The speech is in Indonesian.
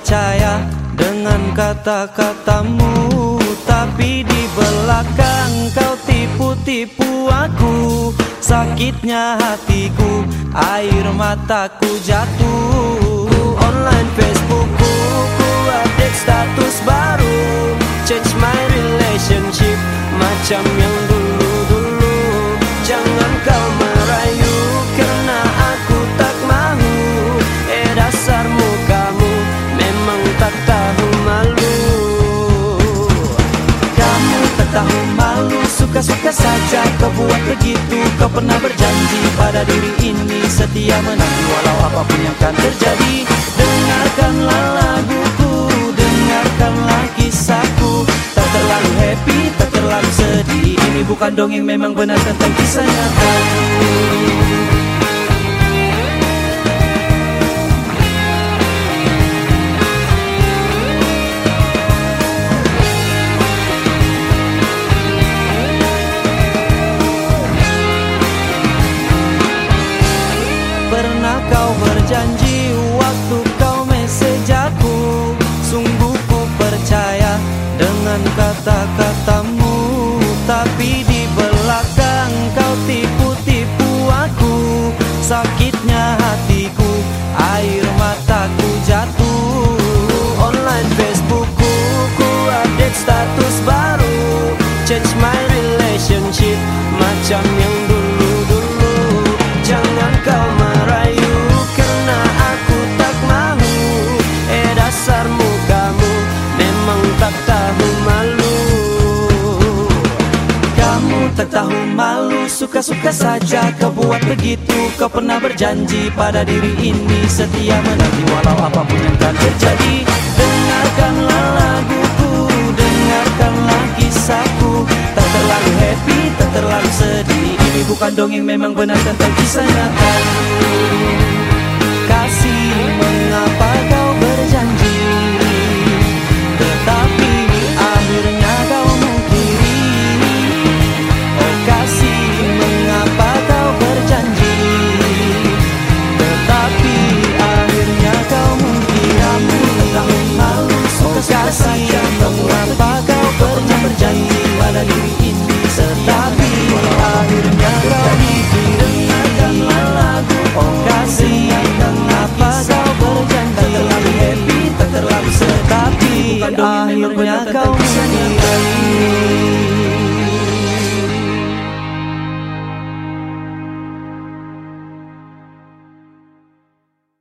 percaya dengan kata-katamu Tapi di belakang kau tipu-tipu aku. Sakitnya hatiku, air mataku jatuh. Online Facebookku, ku update status baru. Change my relationship, macam yang suka-suka saja kau buat begitu. Kau pernah berjanji pada diri ini. Setia menanti walau apa pun yang akan terjadi. Dengarkanlah laguku, dengarkanlah kisahku. Tak terlalu happy, tak terlalu sedih. Ini bukan dongeng memang benar tentang kisah nyata Pernah kau berjanji waktu kau message aku Sungguh ku percaya dengan kata-katamu. Tapi di belakang kau tipu-tipu aku. Sakitnya hatiku, air mataku jatuh. Online Facebookku, ku update status baru. Change my relationship, macam yang suka-suka saja kau buat begitu. Kau pernah berjanji pada diri ini. Setia menanti walau apa pun yang akan terjadi. Dengarkanlah laguku, dengarkanlah kisahku. Tak terlalu happy, tak terlalu sedih. Ini bukan dongeng memang benar tentang kisah nyata kau